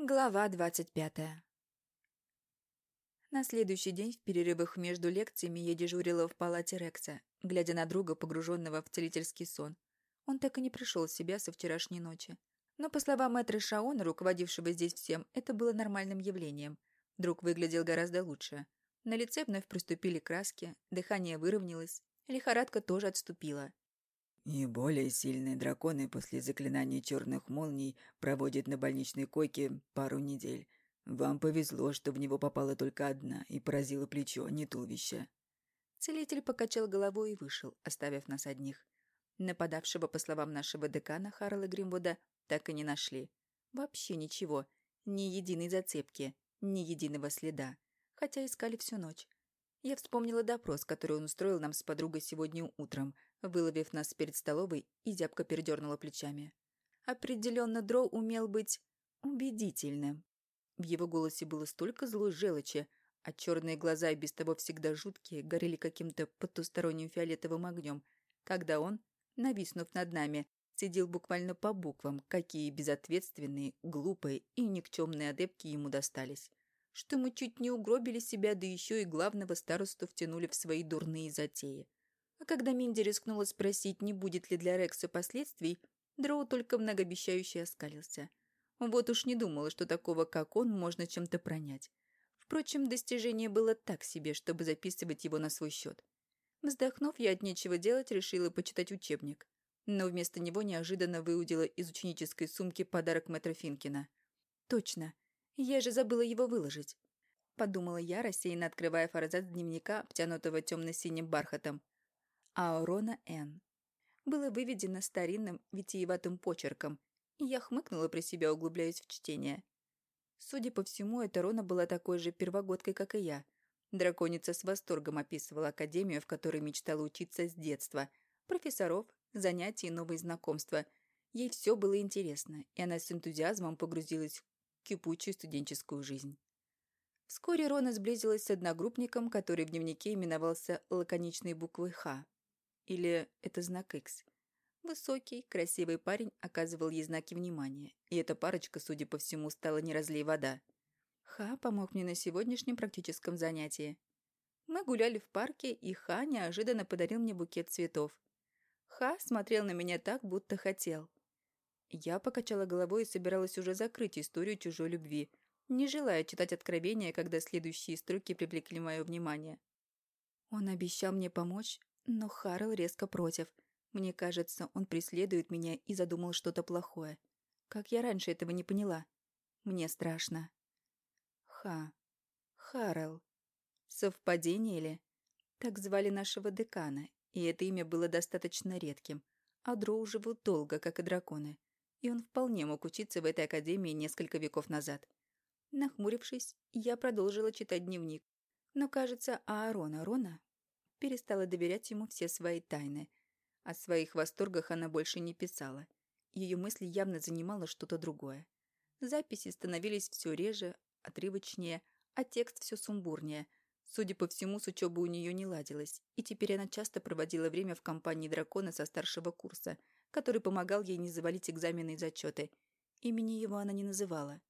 Глава двадцать пятая. На следующий день в перерывах между лекциями я дежурила в палате Рекса, глядя на друга, погруженного в целительский сон. Он так и не пришел в себя со вчерашней ночи. Но, по словам мэтра Шаона, руководившего здесь всем, это было нормальным явлением. Друг выглядел гораздо лучше. На лице вновь приступили краски, дыхание выровнялось, лихорадка тоже отступила. И более сильные драконы после заклинания черных молний проводят на больничной койке пару недель. Вам повезло, что в него попала только одна и поразила плечо, не туловище. Целитель покачал головой и вышел, оставив нас одних. Нападавшего, по словам нашего декана Харрела Гримвуда, так и не нашли. Вообще ничего. Ни единой зацепки, ни единого следа. Хотя искали всю ночь. Я вспомнила допрос, который он устроил нам с подругой сегодня утром, выловив нас перед столовой и зябко передернула плечами. Определенно Дроу умел быть убедительным. В его голосе было столько злой желчи, а черные глаза, и без того всегда жуткие, горели каким-то потусторонним фиолетовым огнем, когда он, нависнув над нами, сидел буквально по буквам, какие безответственные, глупые и никчемные адепки ему достались что мы чуть не угробили себя, да еще и главного старосту втянули в свои дурные затеи. А когда Минди рискнула спросить, не будет ли для Рекса последствий, Дроу только многообещающе оскалился. Вот уж не думала, что такого, как он, можно чем-то пронять. Впрочем, достижение было так себе, чтобы записывать его на свой счет. Вздохнув, я от нечего делать решила почитать учебник. Но вместо него неожиданно выудила из ученической сумки подарок мэтра Финкина. Точно. Я же забыла его выложить. Подумала я, рассеянно открывая форзац дневника, обтянутого темно-синим бархатом. Аурона Н. Было выведено старинным, витиеватым почерком, и я хмыкнула при себя, углубляясь в чтение. Судя по всему, эта Рона была такой же первогодкой, как и я. Драконица с восторгом описывала академию, в которой мечтала учиться с детства. Профессоров, занятий и новые знакомства. Ей все было интересно, и она с энтузиазмом погрузилась кипучую студенческую жизнь. Вскоре Рона сблизилась с одногруппником, который в дневнике именовался лаконичной буквой «Х». Или это знак «Х». Высокий, красивый парень оказывал ей знаки внимания, и эта парочка, судя по всему, стала не разлей вода. Ха помог мне на сегодняшнем практическом занятии. Мы гуляли в парке, и Ха неожиданно подарил мне букет цветов. Ха смотрел на меня так, будто хотел. Я покачала головой и собиралась уже закрыть историю чужой любви, не желая читать откровения, когда следующие строки привлекли мое внимание. Он обещал мне помочь, но Харрел резко против. Мне кажется, он преследует меня и задумал что-то плохое. Как я раньше этого не поняла? Мне страшно. Ха. Харрел. Совпадение ли? Так звали нашего декана, и это имя было достаточно редким. А дроу живут долго, как и драконы и он вполне мог учиться в этой академии несколько веков назад. Нахмурившись, я продолжила читать дневник. Но, кажется, Аарона Рона перестала доверять ему все свои тайны. О своих восторгах она больше не писала. Ее мысли явно занимало что-то другое. Записи становились все реже, отрывочнее, а текст все сумбурнее. Судя по всему, с учебой у нее не ладилось, и теперь она часто проводила время в компании дракона со старшего курса – который помогал ей не завалить экзамены и зачеты. Имени его она не называла.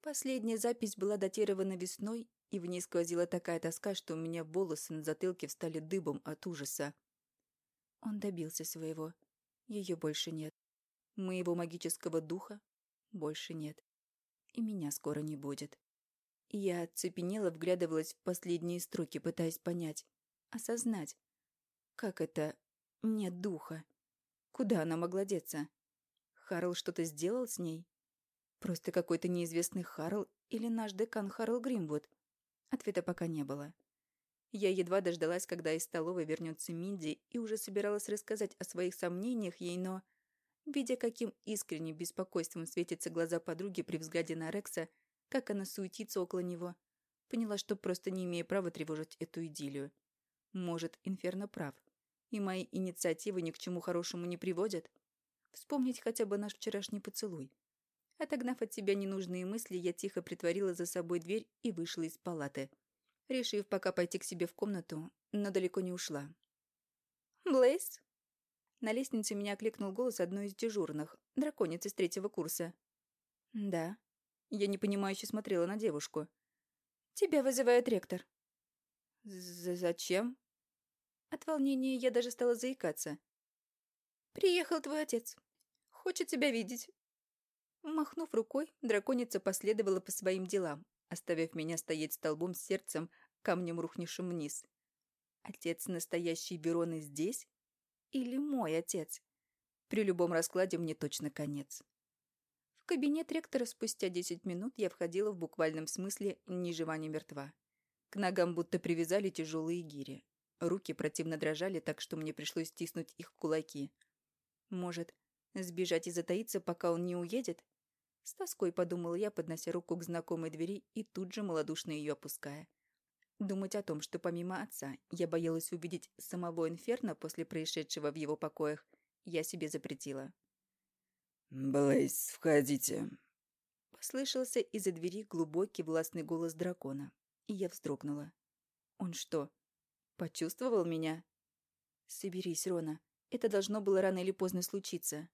Последняя запись была датирована весной, и в ней сквозила такая тоска, что у меня волосы на затылке встали дыбом от ужаса. Он добился своего. Ее больше нет. Моего магического духа больше нет. И меня скоро не будет. Я оцепенела, вглядывалась в последние строки, пытаясь понять, осознать, как это нет духа. Куда она могла деться? Харл что-то сделал с ней? Просто какой-то неизвестный Харл или наш декан Харл Гримвуд? Ответа пока не было. Я едва дождалась, когда из столовой вернется Минди, и уже собиралась рассказать о своих сомнениях ей, но... Видя, каким искренним беспокойством светятся глаза подруги при взгляде на Рекса, как она суетится около него, поняла, что просто не имею права тревожить эту идиллию. Может, Инферно прав и мои инициативы ни к чему хорошему не приводят? Вспомнить хотя бы наш вчерашний поцелуй. Отогнав от себя ненужные мысли, я тихо притворила за собой дверь и вышла из палаты, решив пока пойти к себе в комнату, но далеко не ушла. «Блейз?» На лестнице меня окликнул голос одной из дежурных, драконицы с третьего курса. «Да». Я непонимающе смотрела на девушку. «Тебя вызывает ректор». З «Зачем?» От волнения я даже стала заикаться. «Приехал твой отец. Хочет тебя видеть». Махнув рукой, драконица последовала по своим делам, оставив меня стоять столбом с сердцем, камнем рухнувшим вниз. Отец настоящий Вероны здесь? Или мой отец? При любом раскладе мне точно конец. В кабинет ректора спустя десять минут я входила в буквальном смысле ни жива, ни мертва. К ногам будто привязали тяжелые гири. Руки противно дрожали, так что мне пришлось стиснуть их кулаки. Может, сбежать и затаиться, пока он не уедет? С тоской подумала я, поднося руку к знакомой двери и тут же малодушно ее опуская. Думать о том, что помимо отца я боялась увидеть самого Инферно после происшедшего в его покоях, я себе запретила. «Блейз, входите!» Послышался из-за двери глубокий властный голос дракона, и я вздрогнула. «Он что, почувствовал меня?» «Соберись, Рона, это должно было рано или поздно случиться»,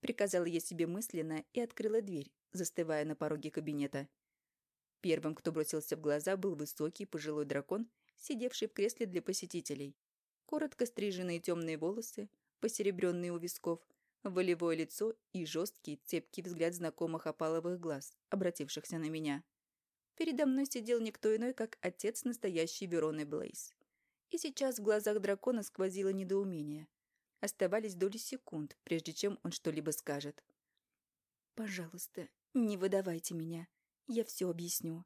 приказала я себе мысленно и открыла дверь, застывая на пороге кабинета. Первым, кто бросился в глаза, был высокий пожилой дракон, сидевший в кресле для посетителей. Коротко стриженные темные волосы, посеребренные у висков, волевое лицо и жесткий, цепкий взгляд знакомых опаловых глаз, обратившихся на меня. Передо мной сидел никто иной, как отец настоящей Вероны Блейз. И сейчас в глазах дракона сквозило недоумение. Оставались доли секунд, прежде чем он что-либо скажет. «Пожалуйста, не выдавайте меня. Я все объясню».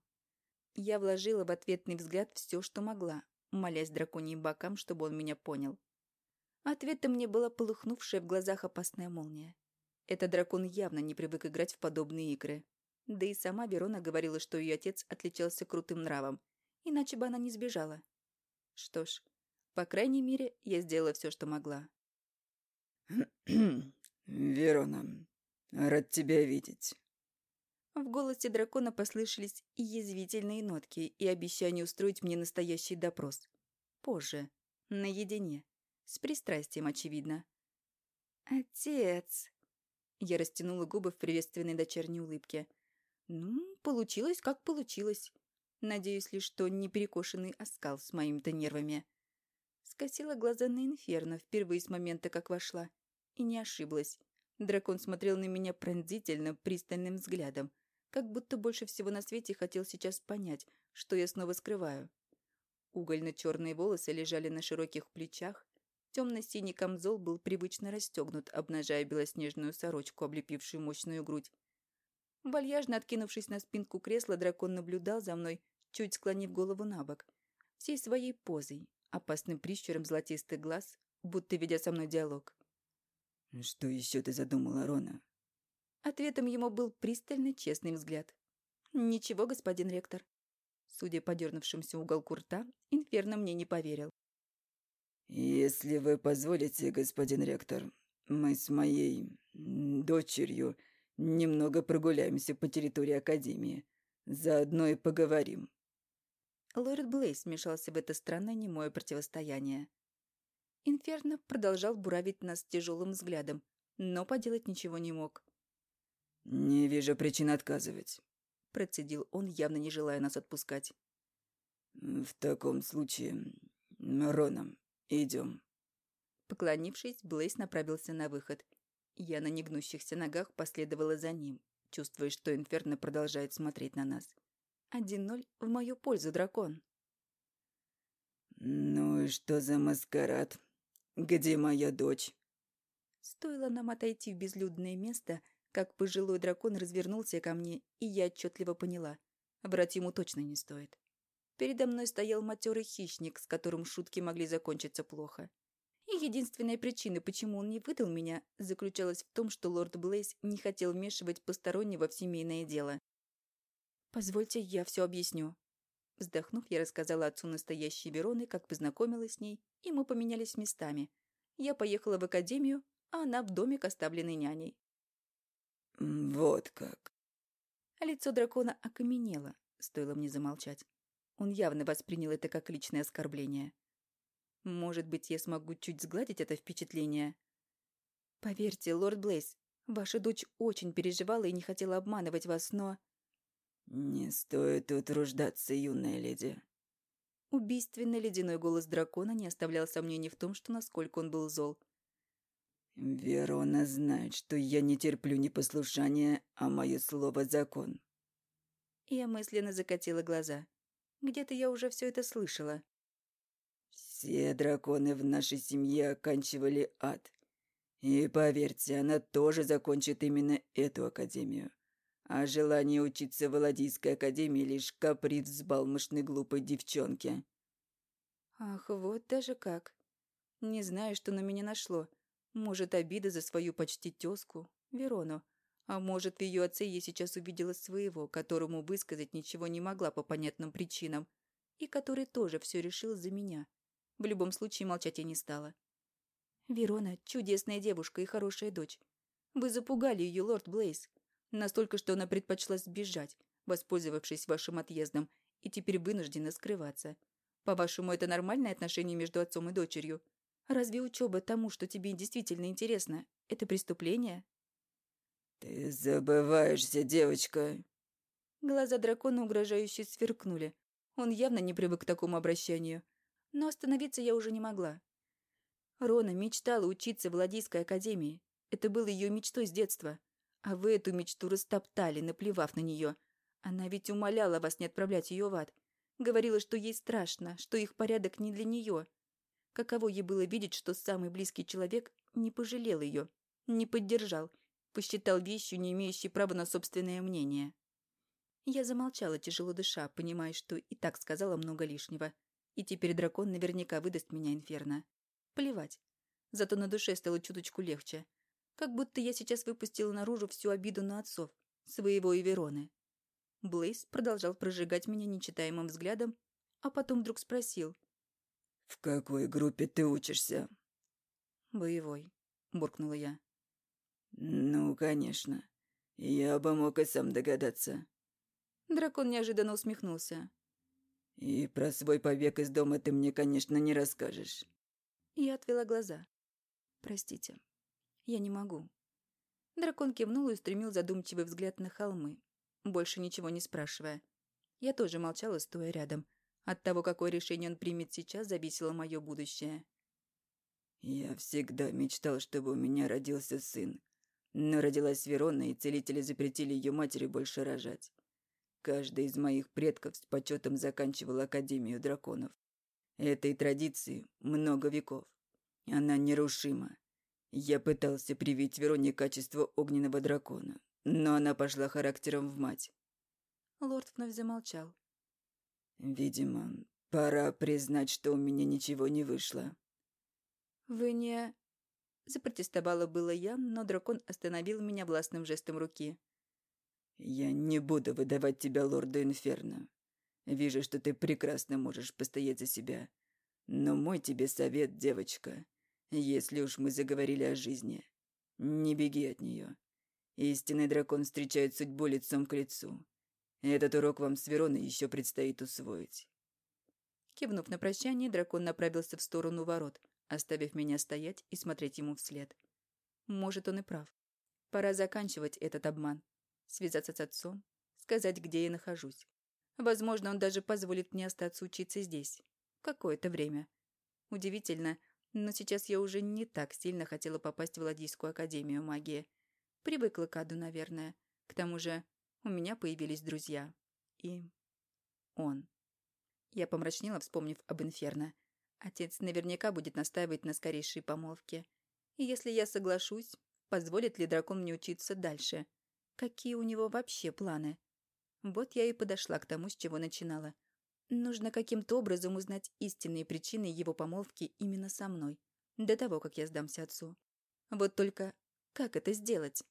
Я вложила в ответный взгляд все, что могла, молясь драконьим бокам, чтобы он меня понял. Ответом мне была полыхнувшая в глазах опасная молния. Этот дракон явно не привык играть в подобные игры. Да и сама Верона говорила, что ее отец отличался крутым нравом, иначе бы она не сбежала. Что ж, по крайней мере, я сделала все, что могла. «Верона, рад тебя видеть». В голосе дракона послышались и язвительные нотки, и обещание устроить мне настоящий допрос. Позже, наедине, с пристрастием, очевидно. «Отец!» Я растянула губы в приветственной дочерней улыбке. «Ну, получилось, как получилось. Надеюсь лишь, что не перекошенный оскал с моими-то нервами». Скосила глаза на Инферно впервые с момента, как вошла. И не ошиблась. Дракон смотрел на меня пронзительно, пристальным взглядом, как будто больше всего на свете хотел сейчас понять, что я снова скрываю. Угольно-черные волосы лежали на широких плечах, темно-синий камзол был привычно расстегнут, обнажая белоснежную сорочку, облепившую мощную грудь. Вальяжно откинувшись на спинку кресла, дракон наблюдал за мной, чуть склонив голову на бок, всей своей позой, опасным прищуром золотистых глаз, будто ведя со мной диалог. «Что еще ты задумала, Рона?» Ответом ему был пристальный честный взгляд. «Ничего, господин ректор». Судя по дернувшимся уголку рта, Инферно мне не поверил. «Если вы позволите, господин ректор, мы с моей дочерью немного прогуляемся по территории Академии. Заодно и поговорим». Лорд Блейс вмешался в это странное немое противостояние. Инферно продолжал буравить нас тяжелым взглядом, но поделать ничего не мог. «Не вижу причин отказывать», — процедил он, явно не желая нас отпускать. «В таком случае, Рона, идем». Поклонившись, Блейс направился на выход. Я на негнущихся ногах последовала за ним, чувствуя, что Инферно продолжает смотреть на нас. Один ноль в мою пользу, дракон. «Ну и что за маскарад? Где моя дочь?» Стоило нам отойти в безлюдное место, как пожилой дракон развернулся ко мне, и я отчетливо поняла. Врать ему точно не стоит. Передо мной стоял матерый хищник, с которым шутки могли закончиться плохо. И единственная причина, почему он не выдал меня, заключалась в том, что лорд Блейз не хотел вмешивать постороннего в семейное дело. «Позвольте, я все объясню». Вздохнув, я рассказала отцу настоящей Вероны, как познакомилась с ней, и мы поменялись местами. Я поехала в академию, а она в домик, оставленный няней. «Вот как». Лицо дракона окаменело, стоило мне замолчать. Он явно воспринял это как личное оскорбление. Может быть, я смогу чуть сгладить это впечатление? Поверьте, лорд Блейс, ваша дочь очень переживала и не хотела обманывать вас, но... «Не стоит утруждаться, юная леди». Убийственный ледяной голос дракона не оставлял сомнений в том, что насколько он был зол. «Верона знает, что я не терплю непослушания, а мое слово — закон». Я мысленно закатила глаза. Где-то я уже все это слышала. Все драконы в нашей семье оканчивали ад. И поверьте, она тоже закончит именно эту академию. А желание учиться в Аладийской академии лишь каприз взбалмошной глупой девчонки. Ах, вот даже как. Не знаю, что на меня нашло. Может, обида за свою почти тёзку, Верону. А может, в ее отце я сейчас увидела своего, которому высказать ничего не могла по понятным причинам, и который тоже все решил за меня. В любом случае, молчать я не стала. Верона — чудесная девушка и хорошая дочь. Вы запугали ее, лорд Блейз. Настолько, что она предпочла сбежать, воспользовавшись вашим отъездом, и теперь вынуждена скрываться. По-вашему, это нормальное отношение между отцом и дочерью? Разве учеба тому, что тебе действительно интересно, это преступление? «Ты забываешься, девочка!» Глаза дракона угрожающе сверкнули. Он явно не привык к такому обращению. Но остановиться я уже не могла. Рона мечтала учиться в Ладийской академии. Это было ее мечтой с детства. А вы эту мечту растоптали, наплевав на нее. Она ведь умоляла вас не отправлять ее в ад. Говорила, что ей страшно, что их порядок не для нее. Каково ей было видеть, что самый близкий человек не пожалел ее, не поддержал посчитал вещью, не имеющей права на собственное мнение. Я замолчала, тяжело дыша, понимая, что и так сказала много лишнего. И теперь дракон наверняка выдаст меня инферно. Плевать. Зато на душе стало чуточку легче. Как будто я сейчас выпустила наружу всю обиду на отцов, своего и Вероны. Блейз продолжал прожигать меня нечитаемым взглядом, а потом вдруг спросил. «В какой группе ты учишься?» «Боевой», — буркнула я. «Ну, конечно. Я бы мог и сам догадаться». Дракон неожиданно усмехнулся. «И про свой побег из дома ты мне, конечно, не расскажешь». Я отвела глаза. «Простите, я не могу». Дракон кивнул и устремил задумчивый взгляд на холмы, больше ничего не спрашивая. Я тоже молчала, стоя рядом. От того, какое решение он примет сейчас, зависело мое будущее. «Я всегда мечтал, чтобы у меня родился сын. Но родилась Верона, и целители запретили ее матери больше рожать. Каждый из моих предков с почетом заканчивал Академию драконов. Этой традиции много веков. Она нерушима. Я пытался привить Вероне качество огненного дракона, но она пошла характером в мать. Лорд вновь замолчал. Видимо, пора признать, что у меня ничего не вышло. Вы не... Запротестовала было я, но дракон остановил меня властным жестом руки. «Я не буду выдавать тебя лорду Инферно. Вижу, что ты прекрасно можешь постоять за себя. Но мой тебе совет, девочка, если уж мы заговорили о жизни, не беги от нее. Истинный дракон встречает судьбу лицом к лицу. Этот урок вам с Вероной еще предстоит усвоить». Кивнув на прощание, дракон направился в сторону ворот — оставив меня стоять и смотреть ему вслед. Может, он и прав. Пора заканчивать этот обман. Связаться с отцом, сказать, где я нахожусь. Возможно, он даже позволит мне остаться учиться здесь. Какое-то время. Удивительно, но сейчас я уже не так сильно хотела попасть в Ладийскую академию магии. Привыкла к аду, наверное. К тому же у меня появились друзья. И он. Я помрачнела, вспомнив об Инферно. Отец наверняка будет настаивать на скорейшей помолвке. И если я соглашусь, позволит ли дракон мне учиться дальше? Какие у него вообще планы? Вот я и подошла к тому, с чего начинала. Нужно каким-то образом узнать истинные причины его помолвки именно со мной, до того, как я сдамся отцу. Вот только как это сделать?